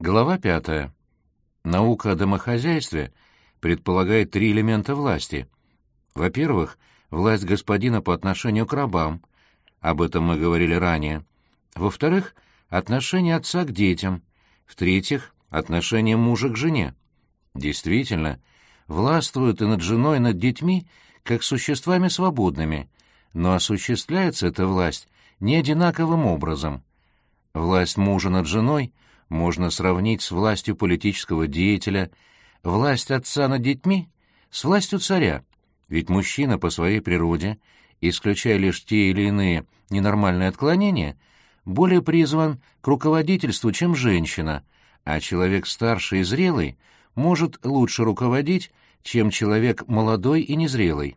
Глава пятая. Наука о домохозяйстве предполагает три элемента власти. Во-первых, власть господина по отношению к рабам. Об этом мы говорили ранее. Во-вторых, отношение отца к детям. В-третьих, отношение мужа к жене. Действительно, властвуют и над женой, и над детьми, как существами свободными, но осуществляется эта власть не одинаковым образом. Власть мужа над женой — можно сравнить с властью политического деятеля, власть отца над детьми с властью царя, ведь мужчина по своей природе, исключая лишь те или иные ненормальные отклонения, более призван к руководительству, чем женщина, а человек старший и зрелый может лучше руководить, чем человек молодой и незрелый.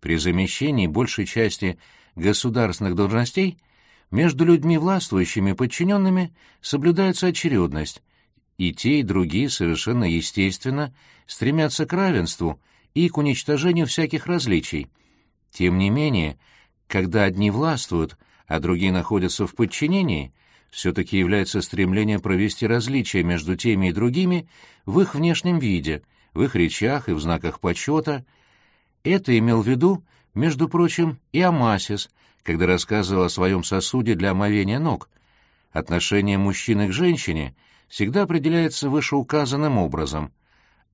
При замещении большей части государственных должностей – между людьми властвующими и подчиненными соблюдается очередность, и те, и другие совершенно естественно стремятся к равенству и к уничтожению всяких различий. Тем не менее, когда одни властвуют, а другие находятся в подчинении, все-таки является стремление провести различия между теми и другими в их внешнем виде, в их речах и в знаках почета. Это имел в виду, между прочим, и Амасис – когда рассказывал о своем сосуде для омовения ног. Отношение мужчины к женщине всегда определяется вышеуказанным образом.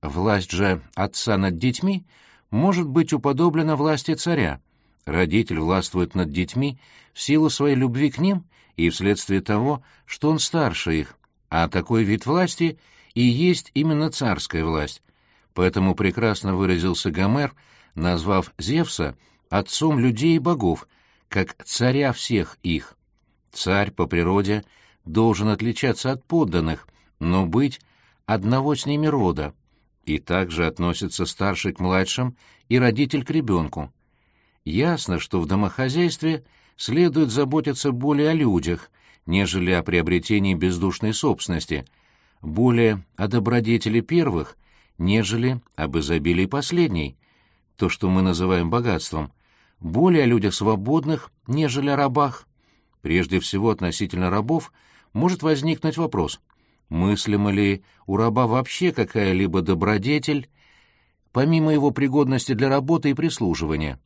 Власть же отца над детьми может быть уподоблена власти царя. Родитель властвует над детьми в силу своей любви к ним и вследствие того, что он старше их, а такой вид власти и есть именно царская власть. Поэтому прекрасно выразился Гомер, назвав Зевса отцом людей и богов — как царя всех их. Царь по природе должен отличаться от подданных, но быть одного с ними рода, и также относится старший к младшим и родитель к ребенку. Ясно, что в домохозяйстве следует заботиться более о людях, нежели о приобретении бездушной собственности, более о добродетели первых, нежели об изобилии последней, то, что мы называем богатством, более о людях свободных, нежели о рабах. Прежде всего, относительно рабов может возникнуть вопрос, мыслима ли у раба вообще какая-либо добродетель, помимо его пригодности для работы и прислуживания,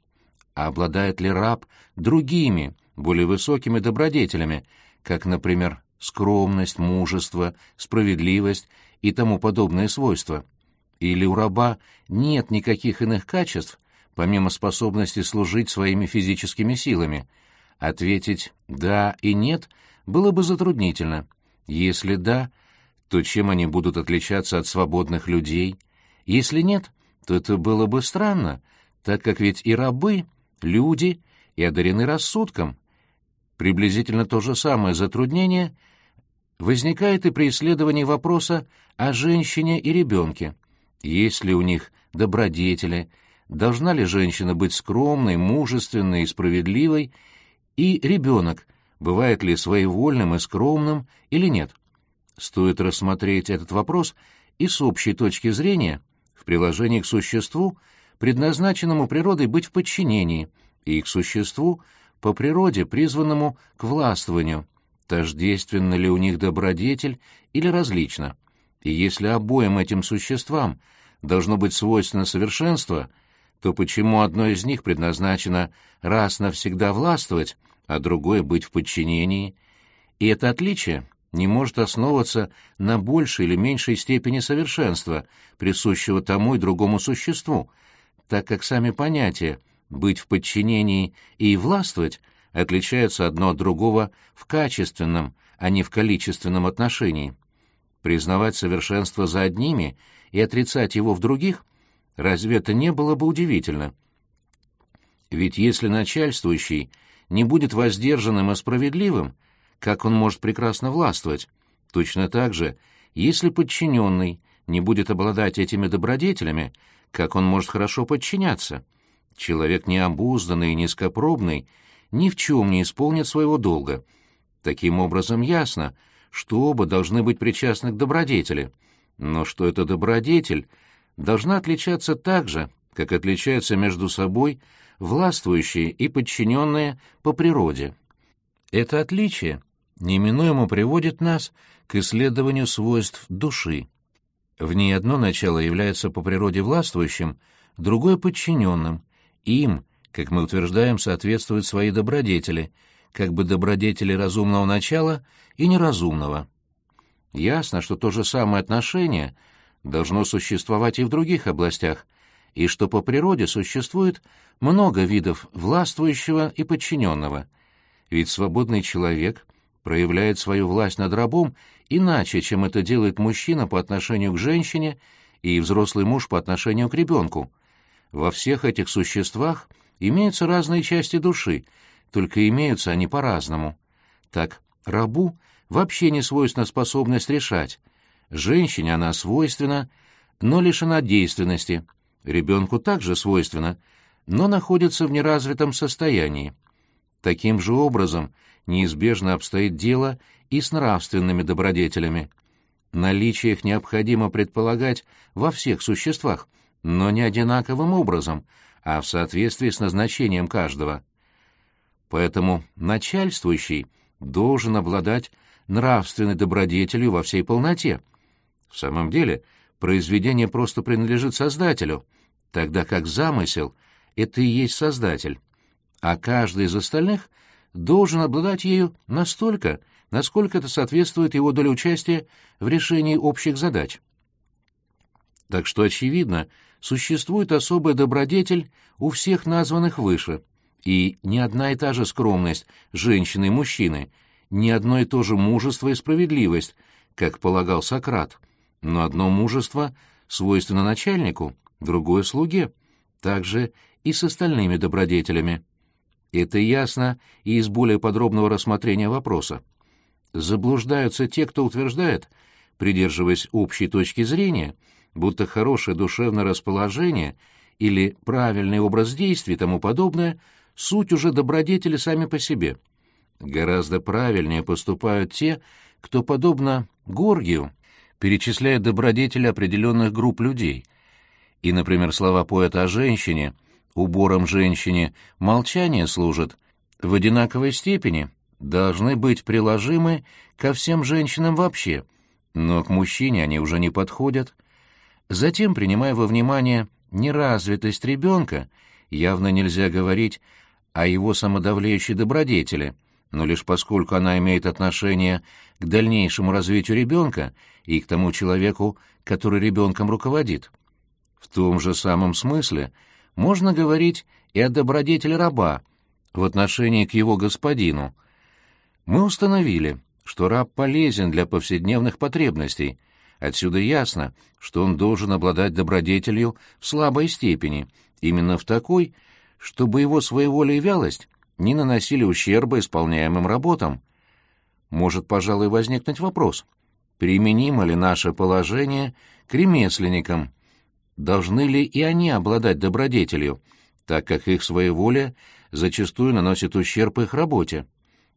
а обладает ли раб другими, более высокими добродетелями, как, например, скромность, мужество, справедливость и тому подобные свойства. Или у раба нет никаких иных качеств, помимо способности служить своими физическими силами? Ответить «да» и «нет» было бы затруднительно. Если «да», то чем они будут отличаться от свободных людей? Если нет, то это было бы странно, так как ведь и рабы — люди и одарены рассудком. Приблизительно то же самое затруднение возникает и при исследовании вопроса о женщине и ребенке. Есть ли у них добродетели, должна ли женщина быть скромной, мужественной и справедливой, и ребенок, бывает ли своевольным и скромным или нет. Стоит рассмотреть этот вопрос и с общей точки зрения в приложении к существу, предназначенному природой быть в подчинении, и к существу, по природе призванному к властвованию, тождественно ли у них добродетель или различно. И если обоим этим существам должно быть свойственно совершенство — то почему одно из них предназначено раз навсегда властвовать, а другое быть в подчинении? И это отличие не может основываться на большей или меньшей степени совершенства, присущего тому и другому существу, так как сами понятия «быть в подчинении» и «властвовать» отличаются одно от другого в качественном, а не в количественном отношении. Признавать совершенство за одними и отрицать его в других — Разве это не было бы удивительно? Ведь если начальствующий не будет воздержанным и справедливым, как он может прекрасно властвовать? Точно так же, если подчиненный не будет обладать этими добродетелями, как он может хорошо подчиняться? Человек необузданный и низкопробный ни в чем не исполнит своего долга. Таким образом ясно, что оба должны быть причастны к добродетели. Но что это добродетель — должна отличаться так же, как отличаются между собой властвующие и подчиненные по природе. Это отличие неминуемо приводит нас к исследованию свойств души. В ней одно начало является по природе властвующим, другое — подчиненным. Им, как мы утверждаем, соответствуют свои добродетели, как бы добродетели разумного начала и неразумного. Ясно, что то же самое отношение должно существовать и в других областях, и что по природе существует много видов властвующего и подчиненного. Ведь свободный человек проявляет свою власть над рабом иначе, чем это делает мужчина по отношению к женщине и взрослый муж по отношению к ребенку. Во всех этих существах имеются разные части души, только имеются они по-разному. Так, рабу вообще не свойственна способность решать. Женщине она свойственна, но лишена действенности. Ребенку также свойственна, но находится в неразвитом состоянии. Таким же образом неизбежно обстоит дело и с нравственными добродетелями. Наличие их необходимо предполагать во всех существах, но не одинаковым образом, а в соответствии с назначением каждого. Поэтому начальствующий должен обладать нравственной добродетелью во всей полноте. В самом деле, произведение просто принадлежит создателю, тогда как замысел — это и есть создатель, а каждый из остальных должен обладать ею настолько, насколько это соответствует его доле участия в решении общих задач. Так что, очевидно, существует особая добродетель у всех названных выше, и ни одна и та же скромность женщины и мужчины — не одно и то же мужество и справедливость, как полагал Сократ, но одно мужество свойственно начальнику, другое — слуге, также и с остальными добродетелями. Это ясно и из более подробного рассмотрения вопроса. Заблуждаются те, кто утверждает, придерживаясь общей точки зрения, будто хорошее душевное расположение или правильный образ действий и тому подобное — суть уже добродетели сами по себе — Гораздо правильнее поступают те, кто, подобно Горгию, перечисляет добродетели определенных групп людей. И, например, слова поэта о женщине, убором женщине молчание служит, в одинаковой степени должны быть приложимы ко всем женщинам вообще, но к мужчине они уже не подходят. Затем, принимая во внимание неразвитость ребенка, явно нельзя говорить о его самодавлеющей добродетели — но лишь поскольку она имеет отношение к дальнейшему развитию ребенка и к тому человеку, который ребенком руководит. В том же самом смысле можно говорить и о добродетели раба в отношении к его господину. Мы установили, что раб полезен для повседневных потребностей. Отсюда ясно, что он должен обладать добродетелью в слабой степени, именно в такой, чтобы его своеволие и вялость не наносили ущерба исполняемым работам. Может, пожалуй, возникнуть вопрос, применимо ли наше положение к ремесленникам? Должны ли и они обладать добродетелью, так как их своеволие зачастую наносит ущерб их работе?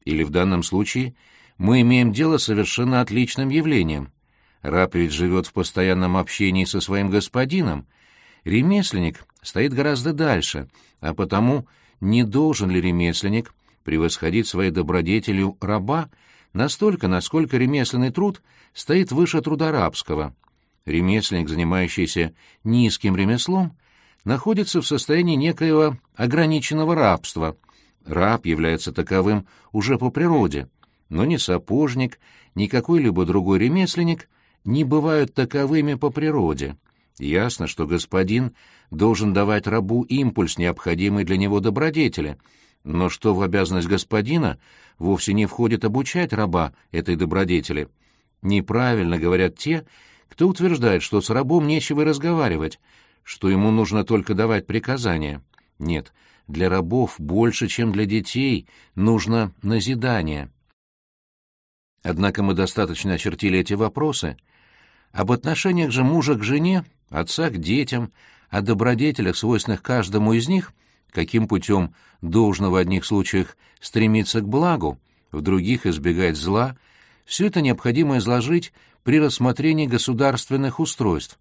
Или в данном случае мы имеем дело с совершенно отличным явлением? Раб ведь живет в постоянном общении со своим господином. Ремесленник стоит гораздо дальше, а потому не должен ли ремесленник превосходить своей добродетелью раба настолько, насколько ремесленный труд стоит выше труда рабского. Ремесленник, занимающийся низким ремеслом, находится в состоянии некоего ограниченного рабства. Раб является таковым уже по природе, но ни сапожник, ни какой-либо другой ремесленник не бывают таковыми по природе. Ясно, что господин должен давать рабу импульс, необходимый для него добродетели, но что в обязанность господина вовсе не входит обучать раба этой добродетели. Неправильно говорят те, кто утверждает, что с рабом нечего разговаривать, что ему нужно только давать приказания. Нет, для рабов больше, чем для детей, нужно назидание. Однако мы достаточно очертили эти вопросы. Об отношениях же мужа к жене отца к детям, о добродетелях, свойственных каждому из них, каким путем должно в одних случаях стремиться к благу, в других избегать зла, все это необходимо изложить при рассмотрении государственных устройств.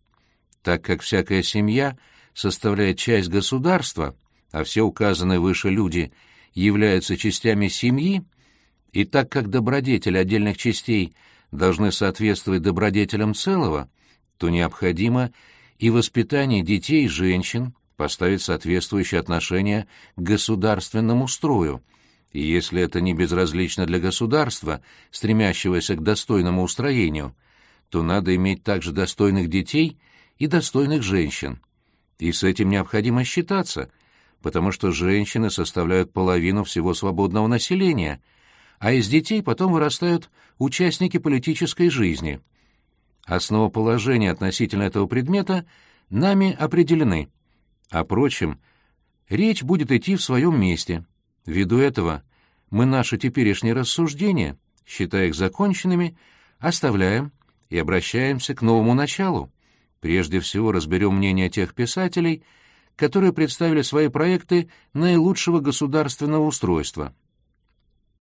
Так как всякая семья составляет часть государства, а все указанные выше люди являются частями семьи, И так как добродетели отдельных частей должны соответствовать добродетелям целого, то необходимо и воспитание детей и женщин поставить соответствующее отношение к государственному строю, и если это не безразлично для государства, стремящегося к достойному устроению, то надо иметь также достойных детей и достойных женщин. И с этим необходимо считаться, потому что женщины составляют половину всего свободного населения, а из детей потом вырастают участники политической жизни. Основоположения относительно этого предмета нами определены. О прочем, речь будет идти в своем месте. Ввиду этого мы наши теперешние рассуждения, считая их законченными, оставляем и обращаемся к новому началу. Прежде всего разберем мнение тех писателей, которые представили свои проекты наилучшего государственного устройства —